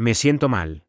Me siento mal.